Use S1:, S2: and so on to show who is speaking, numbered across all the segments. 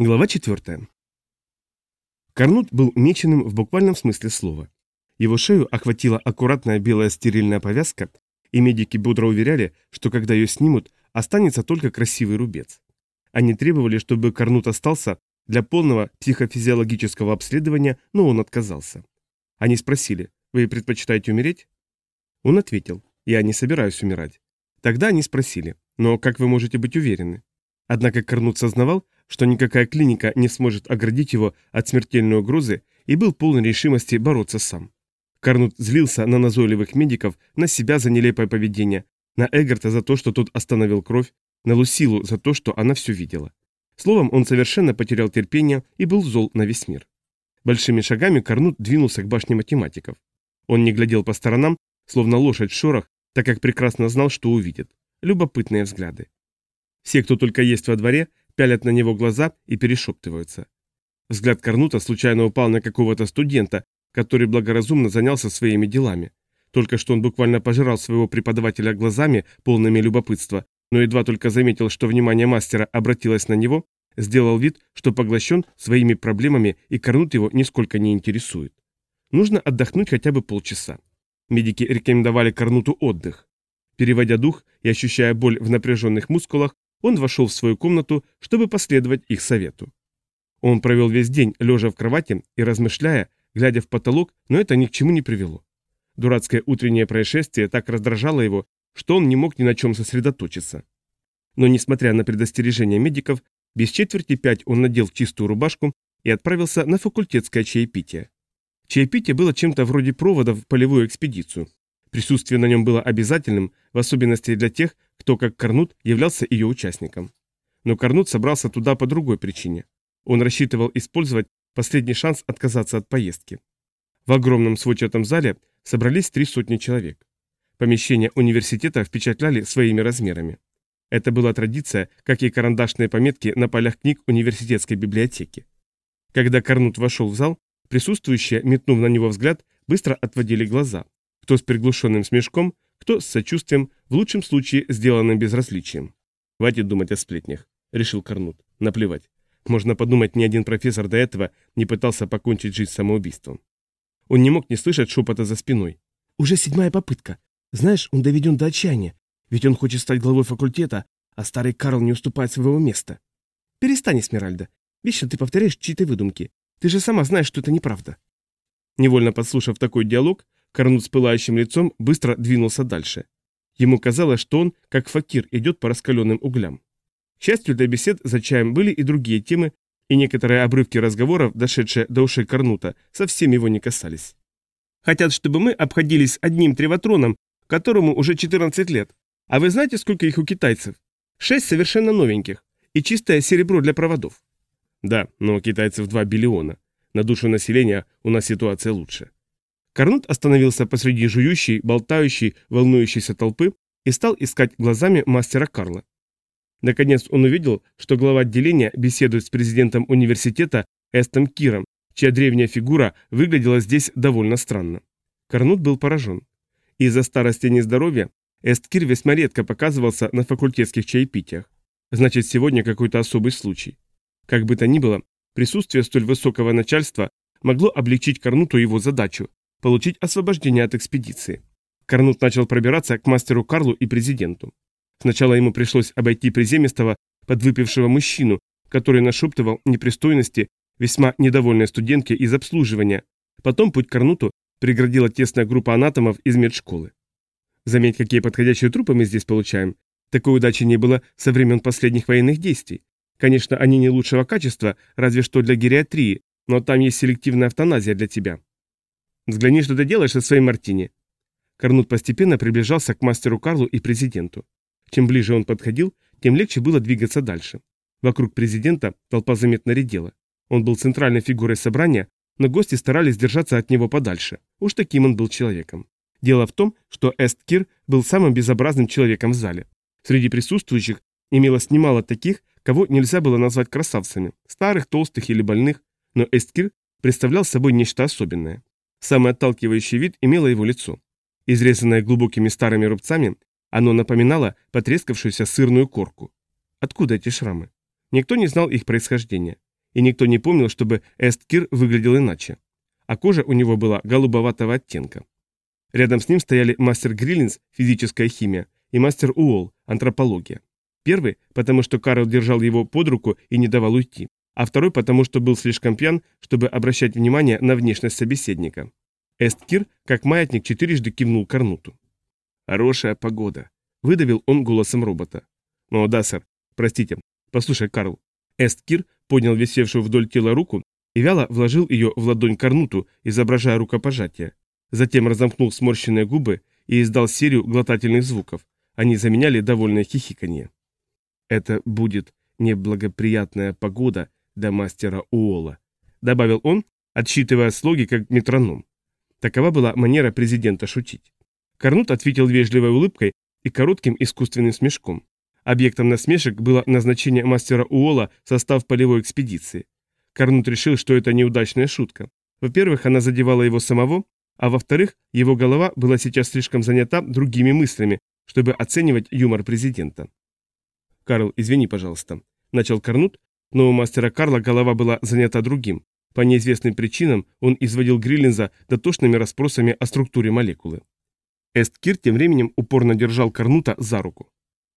S1: Глава 4. Карнут был меченым в буквальном смысле слова. Его шею охватила аккуратная белая стерильная повязка, и медики бодро уверяли, что когда ее снимут, останется только красивый рубец. Они требовали, чтобы Карнут остался для полного психофизиологического обследования, но он отказался. Они спросили, вы предпочитаете умереть? Он ответил, я не собираюсь умирать. Тогда они спросили, но как вы можете быть уверены? Однако Карнут сознавал, что никакая клиника не сможет оградить его от смертельной угрозы и был полон решимости бороться сам. Карнут злился на назойливых медиков, на себя за нелепое поведение, на Эггарта за то, что тот остановил кровь, на Лусилу за то, что она все видела. Словом, он совершенно потерял терпение и был зол на весь мир. Большими шагами Карнут двинулся к башне математиков. Он не глядел по сторонам, словно лошадь в шорох, так как прекрасно знал, что увидит. Любопытные взгляды. Все, кто только есть во дворе, пялят на него глаза и перешептываются. Взгляд Корнута случайно упал на какого-то студента, который благоразумно занялся своими делами. Только что он буквально пожирал своего преподавателя глазами, полными любопытства, но едва только заметил, что внимание мастера обратилось на него, сделал вид, что поглощен своими проблемами и Корнут его нисколько не интересует. Нужно отдохнуть хотя бы полчаса. Медики рекомендовали Корнуту отдых. Переводя дух и ощущая боль в напряженных мускулах, он вошел в свою комнату, чтобы последовать их совету. Он провел весь день, лежа в кровати и размышляя, глядя в потолок, но это ни к чему не привело. Дурацкое утреннее происшествие так раздражало его, что он не мог ни на чем сосредоточиться. Но несмотря на предостережение медиков, без четверти пять он надел чистую рубашку и отправился на факультетское чаепитие. Чаепитие было чем-то вроде провода в полевую экспедицию. Присутствие на нем было обязательным, в особенности для тех, кто, как Корнут, являлся ее участником. Но Корнут собрался туда по другой причине. Он рассчитывал использовать последний шанс отказаться от поездки. В огромном сводчатом зале собрались три сотни человек. Помещения университета впечатляли своими размерами. Это была традиция, как и карандашные пометки на полях книг университетской библиотеки. Когда Корнут вошел в зал, присутствующие, метнув на него взгляд, быстро отводили глаза. Кто с приглушенным смешком, кто с сочувствием, в лучшем случае сделанным безразличием. «Хватит думать о сплетнях», — решил Корнут. «Наплевать. Можно подумать, ни один профессор до этого не пытался покончить жизнь самоубийством». Он не мог не слышать шепота за спиной. «Уже седьмая попытка. Знаешь, он доведен до отчаяния. Ведь он хочет стать главой факультета, а старый Карл не уступает своего места. Перестань, Эсмеральда. Вечно ты повторяешь чьи-то выдумки. Ты же сама знаешь, что это неправда». Невольно подслушав такой диалог, Корнут с пылающим лицом быстро двинулся дальше. Ему казалось, что он, как факир, идет по раскаленным углям. К счастью для бесед за чаем были и другие темы, и некоторые обрывки разговоров, дошедшие до ушей Корнута, совсем его не касались. «Хотят, чтобы мы обходились одним треватроном, которому уже 14 лет. А вы знаете, сколько их у китайцев? Шесть совершенно новеньких. И чистое серебро для проводов». «Да, но у китайцев 2 биллиона. На душу населения у нас ситуация лучше». Корнут остановился посреди жующей, болтающей, волнующейся толпы и стал искать глазами мастера Карла. Наконец он увидел, что глава отделения беседует с президентом университета Эстом Киром, чья древняя фигура выглядела здесь довольно странно. Корнут был поражен. Из-за старости и нездоровья Эст Кир весьма редко показывался на факультетских чаепитиях. Значит, сегодня какой-то особый случай. Как бы то ни было, присутствие столь высокого начальства могло облегчить Корнуту его задачу получить освобождение от экспедиции. Карнут начал пробираться к мастеру Карлу и президенту. Сначала ему пришлось обойти приземистого, подвыпившего мужчину, который нашептывал непристойности весьма недовольной студентке из обслуживания. Потом путь к Карнуту преградила тесная группа анатомов из медшколы. Заметь, какие подходящие трупы мы здесь получаем. Такой удачи не было со времен последних военных действий. Конечно, они не лучшего качества, разве что для гериатрии, но там есть селективная автоназия для тебя. Взгляни, что ты делаешь со своим мартини». Корнут постепенно приближался к мастеру Карлу и президенту. Чем ближе он подходил, тем легче было двигаться дальше. Вокруг президента толпа заметно редела. Он был центральной фигурой собрания, но гости старались держаться от него подальше. Уж таким он был человеком. Дело в том, что Эст Кир был самым безобразным человеком в зале. Среди присутствующих имелось немало таких, кого нельзя было назвать красавцами, старых, толстых или больных, но Эст Кир представлял собой нечто особенное. Самый отталкивающий вид имело его лицо. Изрезанное глубокими старыми рубцами, оно напоминало потрескавшуюся сырную корку. Откуда эти шрамы? Никто не знал их происхождения. и никто не помнил, чтобы Эсткир выглядел иначе. А кожа у него была голубоватого оттенка. Рядом с ним стояли мастер Гриллинс, физическая химия, и мастер Уолл, антропология. Первый, потому что Карл держал его под руку и не давал уйти, а второй, потому что был слишком пьян, чтобы обращать внимание на внешность собеседника. Эсткир, как маятник, четырежды кивнул Карнуту. «Хорошая погода», — выдавил он голосом робота. «Ну да, сэр. Простите. Послушай, Карл». Эсткир поднял висевшую вдоль тела руку и вяло вложил ее в ладонь Карнуту, изображая рукопожатие. Затем разомкнул сморщенные губы и издал серию глотательных звуков. Они заменяли довольное хихиканье. «Это будет неблагоприятная погода для мастера Уола», добавил он, отсчитывая слоги как метроном. Такова была манера президента шутить. Карнут ответил вежливой улыбкой и коротким искусственным смешком. Объектом насмешек было назначение мастера Уола в состав полевой экспедиции. Карнут решил, что это неудачная шутка. Во-первых, она задевала его самого, а во-вторых, его голова была сейчас слишком занята другими мыслями, чтобы оценивать юмор президента. «Карл, извини, пожалуйста», – начал Карнут, но у мастера Карла голова была занята другим. По неизвестным причинам он изводил Гриллинза дотошными расспросами о структуре молекулы. Эсткир тем временем упорно держал Карнута за руку.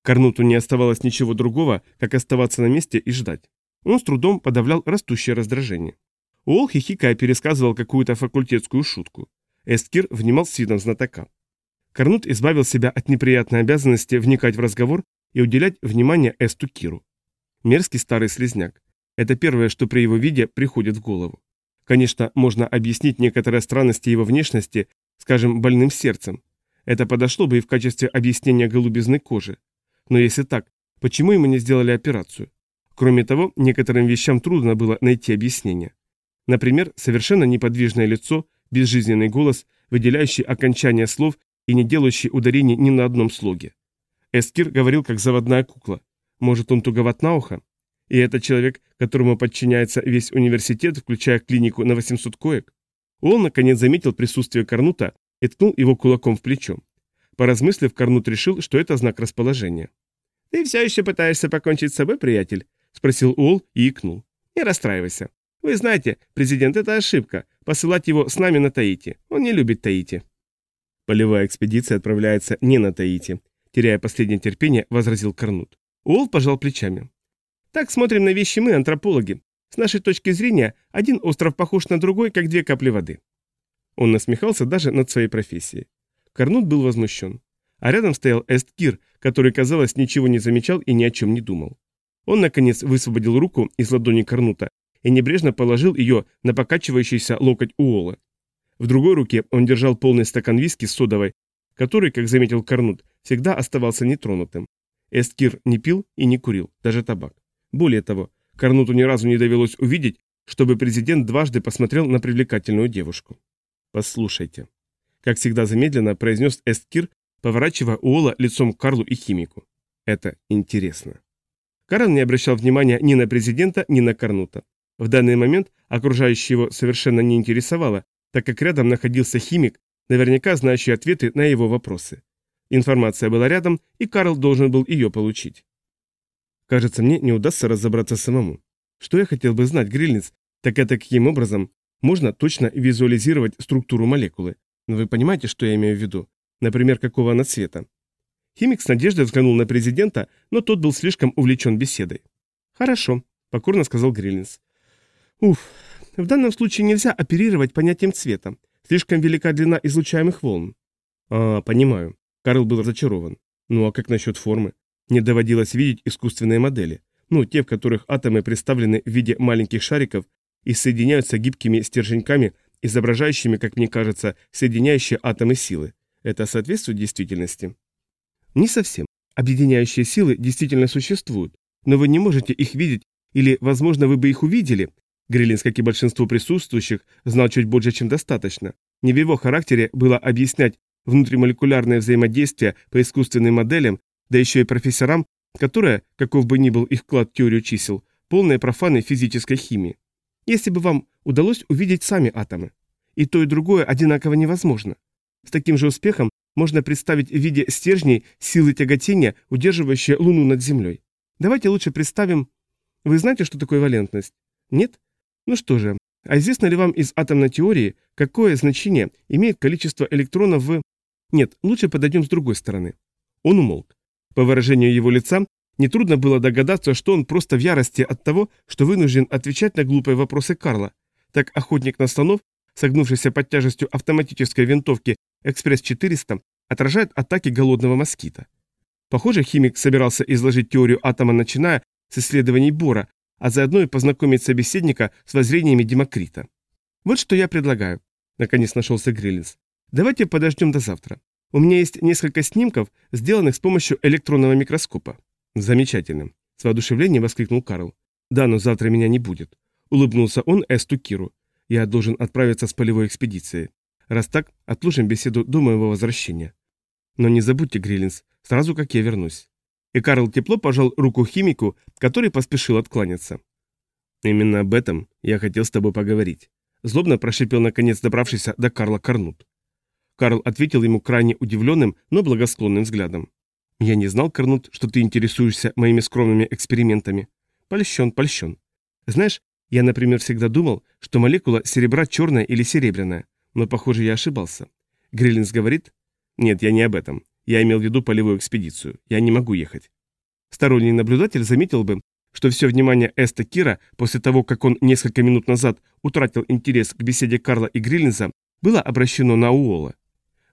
S1: Карнуту не оставалось ничего другого, как оставаться на месте и ждать. Он с трудом подавлял растущее раздражение. Уолл хихикая пересказывал какую-то факультетскую шутку. Эсткир внимал с видом знатока. Карнут избавил себя от неприятной обязанности вникать в разговор и уделять внимание Эсту Киру. Мерзкий старый слезняк. Это первое, что при его виде приходит в голову. Конечно, можно объяснить некоторые странности его внешности, скажем, больным сердцем. Это подошло бы и в качестве объяснения голубизны кожи. Но если так, почему ему не сделали операцию? Кроме того, некоторым вещам трудно было найти объяснение. Например, совершенно неподвижное лицо, безжизненный голос, выделяющий окончания слов и не делающий ударений ни на одном слоге. Эскир говорил как заводная кукла. Может, он туговат на ухо? И это человек, которому подчиняется весь университет, включая клинику на 800 коек? Он, наконец, заметил присутствие Корнута и ткнул его кулаком в плечо. Поразмыслив, Корнут решил, что это знак расположения. «Ты все еще пытаешься покончить с собой, приятель?» – спросил Уолл и икнул. «Не расстраивайся. Вы знаете, президент, это ошибка. Посылать его с нами на Таити. Он не любит Таити». Полевая экспедиция отправляется не на Таити. Теряя последнее терпение, возразил Корнут. Уолл пожал плечами. Так смотрим на вещи мы, антропологи. С нашей точки зрения, один остров похож на другой, как две капли воды. Он насмехался даже над своей профессией. Корнут был возмущен. А рядом стоял Эсткир, который, казалось, ничего не замечал и ни о чем не думал. Он, наконец, высвободил руку из ладони Корнута и небрежно положил ее на покачивающийся локоть Уолла. В другой руке он держал полный стакан виски с содовой, который, как заметил Корнут, всегда оставался нетронутым. Эсткир не пил и не курил, даже табак. Более того, Корнуту ни разу не довелось увидеть, чтобы президент дважды посмотрел на привлекательную девушку. «Послушайте», — как всегда замедленно произнес Эсткир, поворачивая Уолла лицом к Карлу и химику. «Это интересно». Карл не обращал внимания ни на президента, ни на Корнута. В данный момент окружающее его совершенно не интересовало, так как рядом находился химик, наверняка знающий ответы на его вопросы. Информация была рядом, и Карл должен был ее получить. Кажется, мне не удастся разобраться самому. Что я хотел бы знать, Грильниц, так это каким образом можно точно визуализировать структуру молекулы. Но вы понимаете, что я имею в виду? Например, какого она цвета? Химик с надеждой взглянул на президента, но тот был слишком увлечен беседой. «Хорошо», — покорно сказал Гриллинс. «Уф, в данном случае нельзя оперировать понятием цвета. Слишком велика длина излучаемых волн». «А, понимаю. Карл был разочарован. Ну а как насчет формы? Не доводилось видеть искусственные модели. Ну, те, в которых атомы представлены в виде маленьких шариков и соединяются гибкими стерженьками, изображающими, как мне кажется, соединяющие атомы силы. Это соответствует действительности? Не совсем. Объединяющие силы действительно существуют, но вы не можете их видеть, или, возможно, вы бы их увидели. Гриллинс, как и большинство присутствующих, знал чуть больше, чем достаточно. Не в его характере было объяснять внутримолекулярное взаимодействие по искусственным моделям, да еще и профессорам, которые, каков бы ни был их вклад в теорию чисел, полные профаны физической химии. Если бы вам удалось увидеть сами атомы. И то, и другое одинаково невозможно. С таким же успехом можно представить в виде стержней силы тяготения, удерживающие Луну над Землей. Давайте лучше представим... Вы знаете, что такое валентность? Нет? Ну что же, а известно ли вам из атомной теории, какое значение имеет количество электронов в... Нет, лучше подойдем с другой стороны. Он умолк. По выражению его лица, нетрудно было догадаться, что он просто в ярости от того, что вынужден отвечать на глупые вопросы Карла. Так охотник на слонов, согнувшийся под тяжестью автоматической винтовки «Экспресс-400», отражает атаки голодного москита. Похоже, химик собирался изложить теорию атома, начиная с исследований Бора, а заодно и познакомить собеседника с воззрениями Демокрита. Вот что я предлагаю. Наконец нашелся Гриллинс. Давайте подождем до завтра. У меня есть несколько снимков, сделанных с помощью электронного микроскопа. Замечательно. С воодушевлением воскликнул Карл. Да, но завтра меня не будет. Улыбнулся он Эсту Киру. Я должен отправиться с полевой экспедицией. Раз так, отложим беседу до моего возвращения. Но не забудьте, Гриллинс, сразу как я вернусь. И Карл тепло пожал руку химику, который поспешил откланяться. «Именно об этом я хотел с тобой поговорить», — злобно прошипел наконец добравшийся до Карла Корнут. Карл ответил ему крайне удивленным, но благосклонным взглядом. «Я не знал, Корнут, что ты интересуешься моими скромными экспериментами. Польщен, польщен. Знаешь, я, например, всегда думал, что молекула серебра черная или серебряная, но, похоже, я ошибался. Гриллинс говорит... Нет, я не об этом. Я имел в виду полевую экспедицию. Я не могу ехать. Сторонний наблюдатель заметил бы, что все внимание Эста Кира после того, как он несколько минут назад утратил интерес к беседе Карла и Гриллинза, было обращено на Уолла.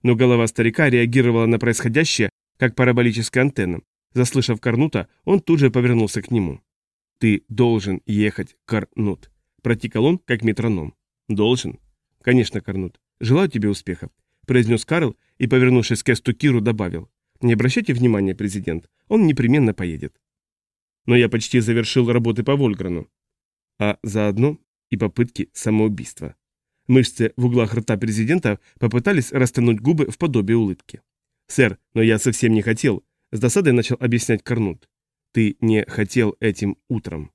S1: Но голова старика реагировала на происходящее, как параболическая антенна. Заслышав Карнута, он тут же повернулся к нему. «Ты должен ехать, Карнут», – протикал он, как метроном. «Должен?» «Конечно, Карнут. Желаю тебе успеха произнес Карл и, повернувшись к Эсту Киру, добавил. «Не обращайте внимания, президент, он непременно поедет». Но я почти завершил работы по Вольграну. А заодно и попытки самоубийства. Мышцы в углах рта президента попытались растянуть губы в подобие улыбки. «Сэр, но я совсем не хотел», — с досадой начал объяснять Карнут. «Ты не хотел этим утром».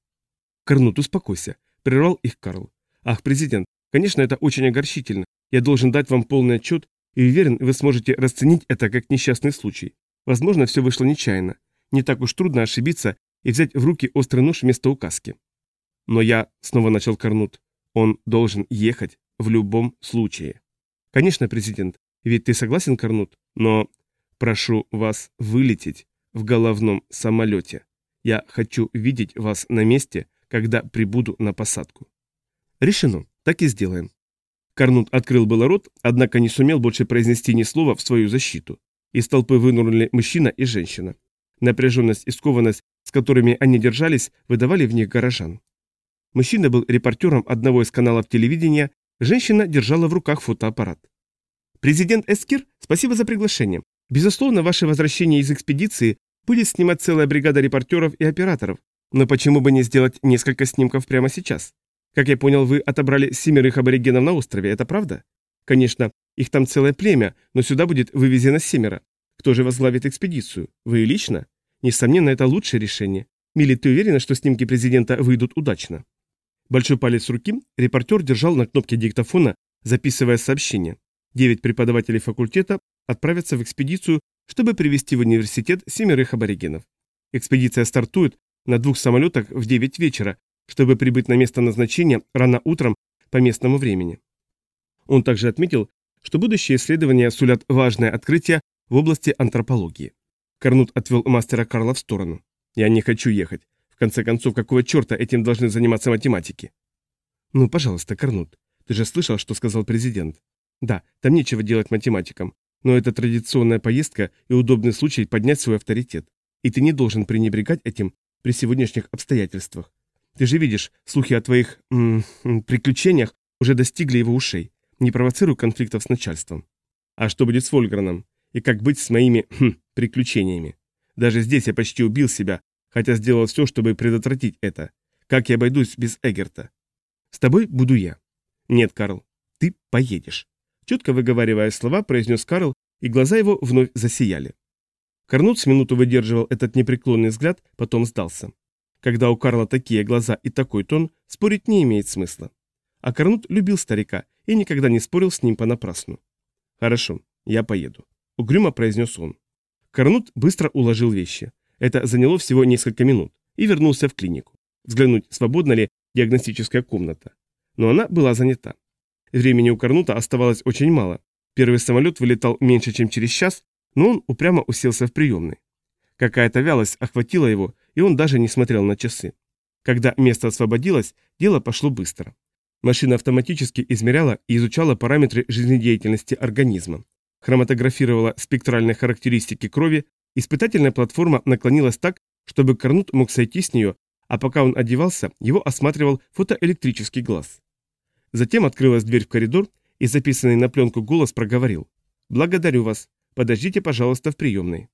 S1: «Карнут, успокойся», — прервал их Карл. «Ах, президент, конечно, это очень огорчительно. Я должен дать вам полный отчет и уверен, вы сможете расценить это как несчастный случай. Возможно, все вышло нечаянно. Не так уж трудно ошибиться и взять в руки острый нож вместо указки. Но я, снова начал Корнут, он должен ехать в любом случае. Конечно, президент, ведь ты согласен, Корнут, но прошу вас вылететь в головном самолете. Я хочу видеть вас на месте, когда прибуду на посадку. Решено, так и сделаем. Карнут открыл было рот, однако не сумел больше произнести ни слова в свою защиту. Из толпы вынурнули мужчина и женщина. Напряженность и скованность, с которыми они держались, выдавали в них горожан. Мужчина был репортером одного из каналов телевидения, женщина держала в руках фотоаппарат. «Президент Эскир, спасибо за приглашение. Безусловно, ваше возвращение из экспедиции будет снимать целая бригада репортеров и операторов, но почему бы не сделать несколько снимков прямо сейчас? Как я понял, вы отобрали семерых аборигенов на острове, это правда? Конечно, их там целое племя, но сюда будет вывезено семеро. Кто же возглавит экспедицию? Вы лично? Несомненно, это лучшее решение. Милли, ты уверена, что снимки президента выйдут удачно? Большой палец руки репортер держал на кнопке диктофона, записывая сообщение. Девять преподавателей факультета отправятся в экспедицию, чтобы привести в университет семерых аборигенов. Экспедиция стартует на двух самолетах в 9 вечера, чтобы прибыть на место назначения рано утром по местному времени. Он также отметил, что будущие исследования сулят важное открытие в области антропологии. Корнут отвел мастера Карла в сторону. «Я не хочу ехать. В конце концов, какого черта этим должны заниматься математики?» «Ну, пожалуйста, Корнут, ты же слышал, что сказал президент?» «Да, там нечего делать математикам, но это традиционная поездка и удобный случай поднять свой авторитет. И ты не должен пренебрегать этим при сегодняшних обстоятельствах. Ты же видишь, слухи о твоих м -м, приключениях уже достигли его ушей. Не провоцируй конфликтов с начальством. А что будет с Вольграном? И как быть с моими хм, приключениями? Даже здесь я почти убил себя, хотя сделал все, чтобы предотвратить это. Как я обойдусь без Эгерта? С тобой буду я. Нет, Карл, ты поедешь. Четко выговаривая слова, произнес Карл, и глаза его вновь засияли. Корнут с минуту выдерживал этот непреклонный взгляд, потом сдался. Когда у Карла такие глаза и такой тон, спорить не имеет смысла. А Корнут любил старика и никогда не спорил с ним понапрасну. «Хорошо, я поеду», — угрюмо произнес он. Корнут быстро уложил вещи. Это заняло всего несколько минут и вернулся в клинику. Взглянуть, свободно ли диагностическая комната. Но она была занята. Времени у Карнута оставалось очень мало. Первый самолет вылетал меньше, чем через час, но он упрямо уселся в приемной. Какая-то вялость охватила его, и он даже не смотрел на часы. Когда место освободилось, дело пошло быстро. Машина автоматически измеряла и изучала параметры жизнедеятельности организма. Хроматографировала спектральные характеристики крови, испытательная платформа наклонилась так, чтобы Карнут мог сойти с нее, а пока он одевался, его осматривал фотоэлектрический глаз. Затем открылась дверь в коридор, и записанный на пленку голос проговорил. «Благодарю вас. Подождите, пожалуйста, в приемной».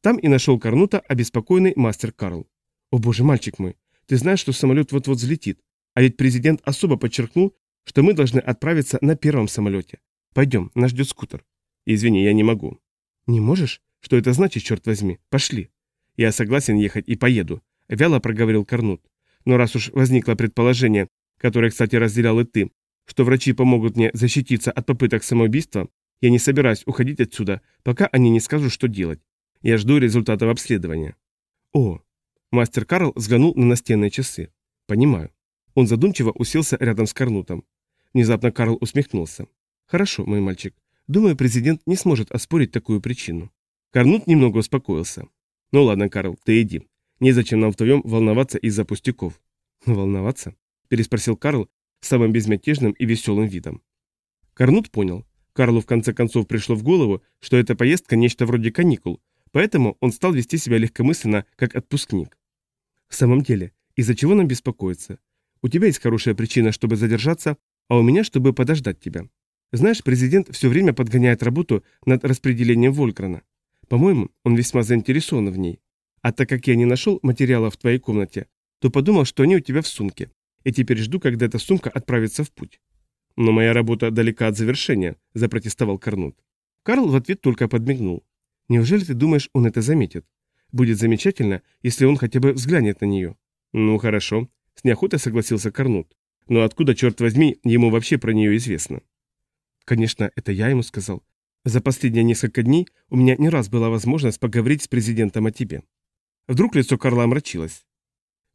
S1: Там и нашел Карнута обеспокоенный мастер Карл. «О боже, мальчик мой, ты знаешь, что самолет вот-вот взлетит. А ведь президент особо подчеркнул, что мы должны отправиться на первом самолете. Пойдем, нас ждет скутер». «Извини, я не могу». «Не можешь? Что это значит, черт возьми? Пошли». «Я согласен ехать и поеду», — вяло проговорил Карнут. «Но раз уж возникло предположение, которое, кстати, разделял и ты, что врачи помогут мне защититься от попыток самоубийства, я не собираюсь уходить отсюда, пока они не скажут, что делать. Я жду результатов обследования. О, мастер Карл взглянул на настенные часы. Понимаю. Он задумчиво уселся рядом с Карнутом. Внезапно Карл усмехнулся. Хорошо, мой мальчик. Думаю, президент не сможет оспорить такую причину. Карнут немного успокоился. Ну ладно, Карл, ты иди. Незачем нам вдвоем волноваться из-за пустяков. Волноваться? Переспросил Карл, самым безмятежным и веселым видом. Карнут понял. Карлу в конце концов пришло в голову, что эта поездка нечто вроде каникул, поэтому он стал вести себя легкомысленно, как отпускник. В самом деле, из-за чего нам беспокоиться? У тебя есть хорошая причина, чтобы задержаться, а у меня, чтобы подождать тебя. Знаешь, президент все время подгоняет работу над распределением Волькрана. По-моему, он весьма заинтересован в ней. А так как я не нашел материала в твоей комнате, то подумал, что они у тебя в сумке и теперь жду, когда эта сумка отправится в путь. Но моя работа далека от завершения, запротестовал Карнут. Карл в ответ только подмигнул. Неужели ты думаешь, он это заметит? Будет замечательно, если он хотя бы взглянет на нее. Ну хорошо, с неохотой согласился Карнут. Но откуда, черт возьми, ему вообще про нее известно? Конечно, это я ему сказал. За последние несколько дней у меня не раз была возможность поговорить с президентом о тебе. Вдруг лицо Карла омрачилось.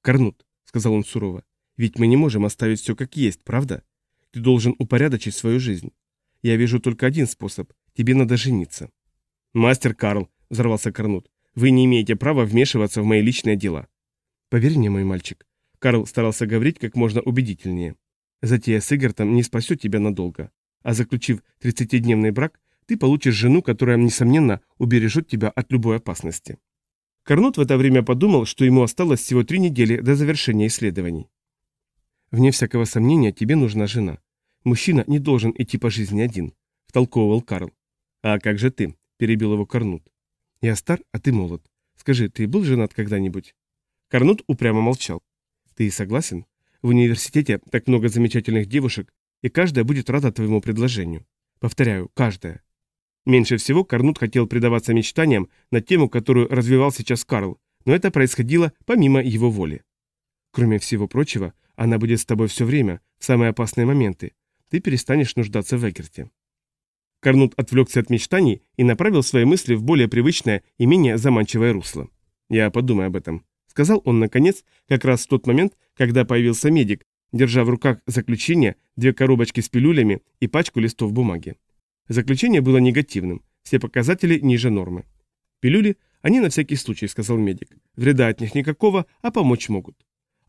S1: «Карнут», — сказал он сурово, ведь мы не можем оставить все как есть, правда? Ты должен упорядочить свою жизнь. Я вижу только один способ. Тебе надо жениться. Мастер Карл, взорвался Карнут, вы не имеете права вмешиваться в мои личные дела. Поверь мне, мой мальчик. Карл старался говорить как можно убедительнее. Затея с Игертом не спасет тебя надолго. А заключив 30-дневный брак, ты получишь жену, которая, несомненно, убережет тебя от любой опасности. Карнут в это время подумал, что ему осталось всего три недели до завершения исследований. Вне всякого сомнения, тебе нужна жена. Мужчина не должен идти по жизни один, втолковывал Карл. А как же ты? перебил его Карнут. Я стар, а ты молод. Скажи, ты был женат когда-нибудь? Карнут упрямо молчал. Ты согласен? В университете так много замечательных девушек, и каждая будет рада твоему предложению. Повторяю, каждая. Меньше всего Карнут хотел предаваться мечтаниям на тему, которую развивал сейчас Карл, но это происходило помимо его воли. Кроме всего прочего, она будет с тобой все время, в самые опасные моменты. Ты перестанешь нуждаться в Эгерте. Карнут отвлекся от мечтаний и направил свои мысли в более привычное и менее заманчивое русло. «Я подумаю об этом», — сказал он наконец, как раз в тот момент, когда появился медик, держа в руках заключение, две коробочки с пилюлями и пачку листов бумаги. Заключение было негативным, все показатели ниже нормы. «Пилюли, они на всякий случай», — сказал медик. «Вреда от них никакого, а помочь могут».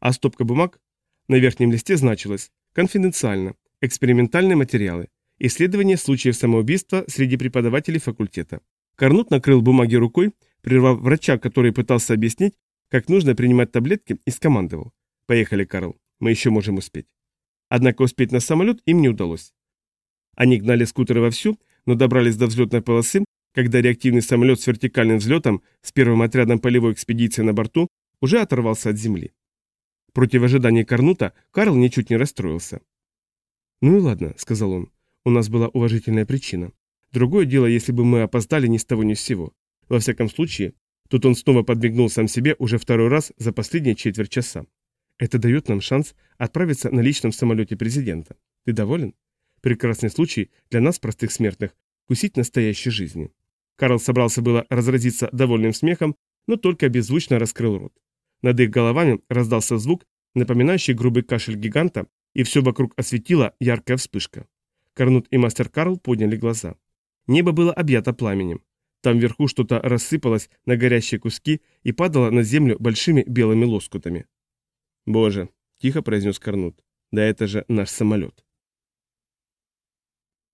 S1: А стопка бумаг на верхнем листе значилось «Конфиденциально. Экспериментальные материалы. Исследование случаев самоубийства среди преподавателей факультета». Карнут накрыл бумаги рукой, прервав врача, который пытался объяснить, как нужно принимать таблетки, и скомандовал. «Поехали, Карл. Мы еще можем успеть». Однако успеть на самолет им не удалось. Они гнали скутеры вовсю, но добрались до взлетной полосы, когда реактивный самолет с вертикальным взлетом с первым отрядом полевой экспедиции на борту уже оторвался от земли. Против ожиданий Карнута Карл ничуть не расстроился. «Ну и ладно», — сказал он, — «у нас была уважительная причина. Другое дело, если бы мы опоздали ни с того ни с сего. Во всяком случае, тут он снова подмигнул сам себе уже второй раз за последние четверть часа. Это дает нам шанс отправиться на личном самолете президента. Ты доволен? Прекрасный случай для нас, простых смертных, кусить настоящей жизни». Карл собрался было разразиться довольным смехом, но только беззвучно раскрыл рот. Над их головами раздался звук, напоминающий грубый кашель гиганта, и все вокруг осветила яркая вспышка. Корнут и мастер Карл подняли глаза. Небо было объято пламенем. Там вверху что-то рассыпалось на горящие куски и падало на землю большими белыми лоскутами. «Боже!» – тихо произнес Корнут. «Да это же наш самолет!»